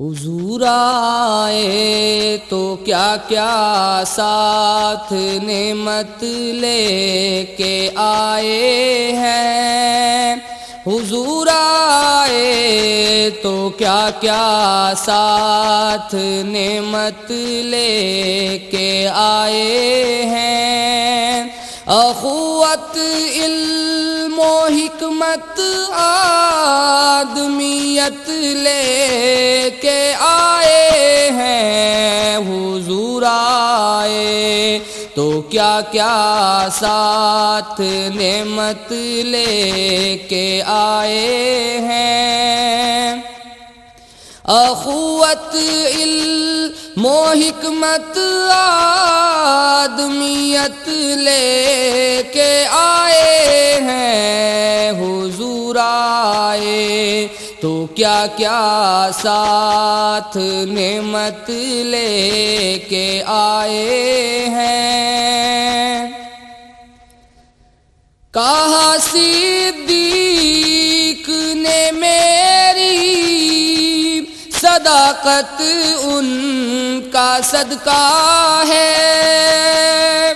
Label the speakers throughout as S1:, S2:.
S1: حضور آئے تو کیا کیا ساتھ نعمت لے کے آئے ہیں؟ حضور آئے تو کیا کیا ساتھ نعمت لے کے آئے ہیں؟ اخوت علم و حکمت آدمیت لے کے آئے ہیں حضور آئے تو کیا کیا ساتھ نعمت لے کے آئے ہیں اخوت علم و آدمیت لے کے آئے ہیں حضور آئے تو کیا کیا ساتھ نعمت لے کے آئے ہیں کہا صداقت ان کا صدقہ ہے۔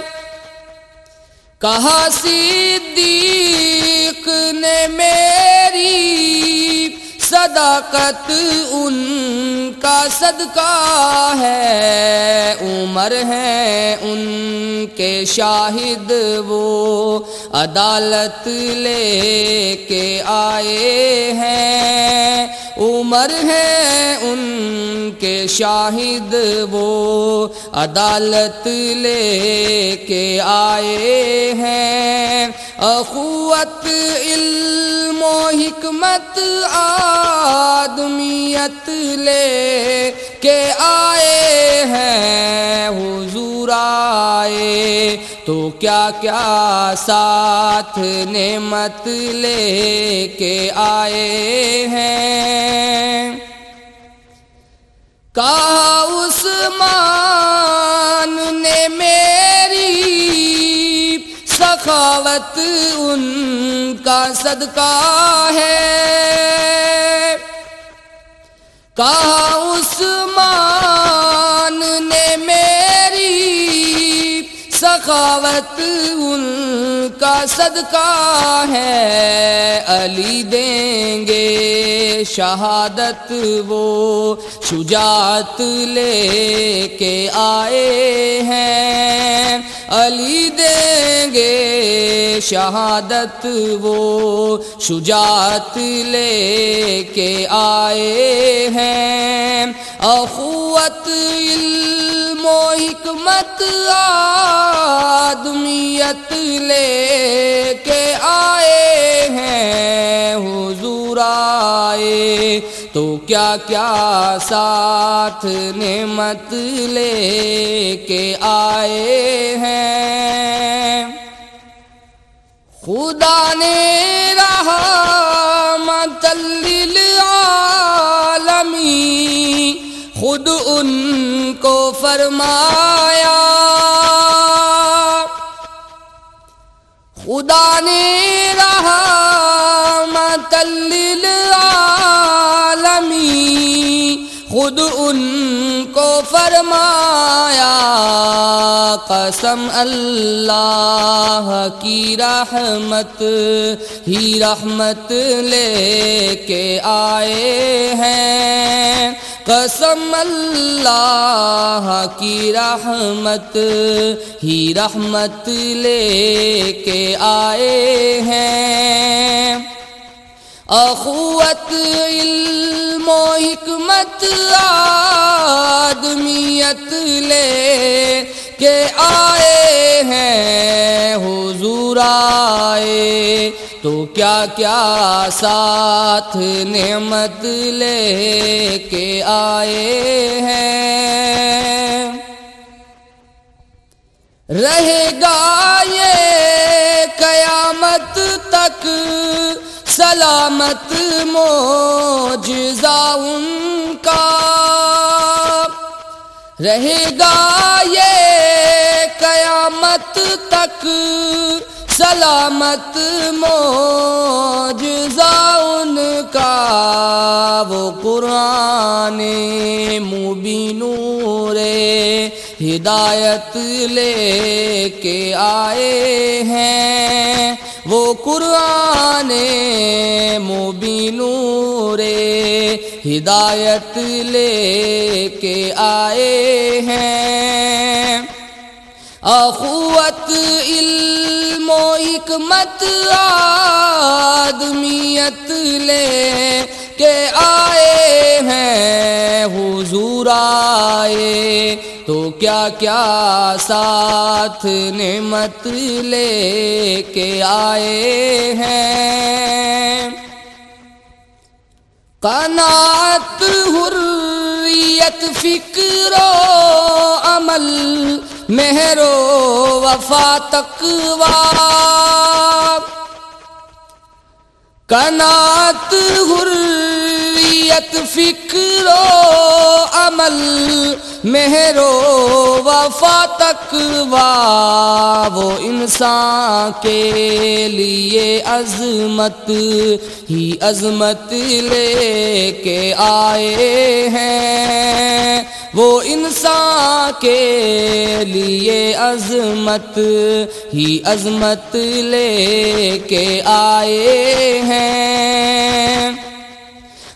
S1: کہا صدیق نے میری صداقت ان کا صدقہ ہے۔ عمر ہے ان کے شاہد وہ عدالت لے کے آئے ہیں۔ عمر ہے ان کے شاہد وہ عدالت لے کے آئے ہیں۔ اخوت، علم و حکمت، آدمیت لے کے آئے ہیں۔ حضور آئے تو کیا کیا ساتھ نعمت لے کے آئے ہیں؟ کہا عثمان نے میری سخاوت ان کا صدقہ ہے۔ کہا عثمان سخاوت ان کا صدقہ ہے، علی دیں گے شہادت وہ شجاعت لے کے آئے ہیں۔ علی دیں گے شہادت وہ شجاعت لے کے آئے ہیں۔ اخوت علم و حکمت آدمیت لے کے آئے ہیں حضور آئے، تو کیا کیا ساتھ نعمت لے کے آئے ہیں؟ خدا نے رحمت للعالمین خود ان کو فرمایا خدا نے رحمت للعالمین خود ان کو فرمایا، قسم اللہ کی رحمت، ہی رحمت لے کے آئے ہیں۔ قسم اللہ کی رحمت، ہی رحمت لے کے آئے ہیں۔ اخوت، علم و حکمت، آدمیت لے کے آئے ہیں۔ حضور آئے تو کیا کیا ساتھ نعمت لے کے آئے ہیں؟ رہے گا یہ قیامت تک سلامت موجزہ ان کا۔ رہے گا یہ قیامت تک سلامت موجزہ ان کا، وہ قرآن مبینور ہدایت لے کے آئے ہیں۔ وہ قرآن مبینور ہدایت لے کے آئے ہیں۔ اخوت علم و حکمت آدمیت لے کے آئے ہیں حضور آئے تو کیا کیا ساتھ نعمت لے کے آئے ہیں؟ قناعت، حریت، فکر و عمل مہر و وفا تقوا کنات حریت، فکر و عمل۔ مہر و وفا تقوا وہ انسان کے لیے عظمت، ہی عظمت لے کے آئے ہیں۔ وہ انسان کے لیے عظمت ہی عظمت لے کے آئے ہیں۔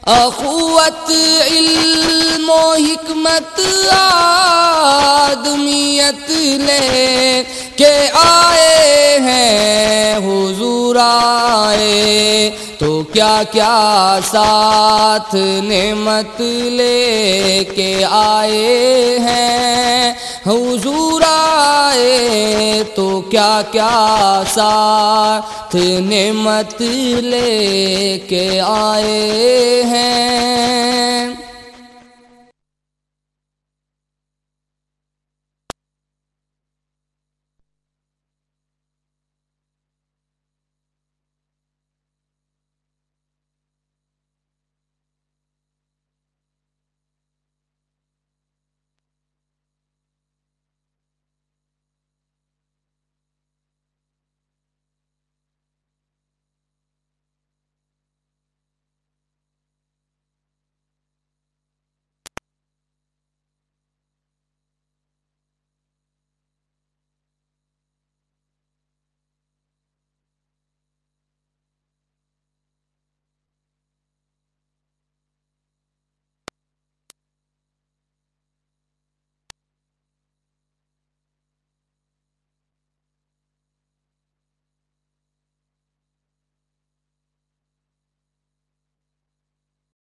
S1: اخوت، علم و حکمت، آدمیت لے کے آئے ہیں، حضور آئے۔ تو کیا کیا ساتھ نعمت لے کے آئے ہیں؟ حضور آئے۔ تو کیا کیا ساتھ نعمت لے کے آئے ہیں؟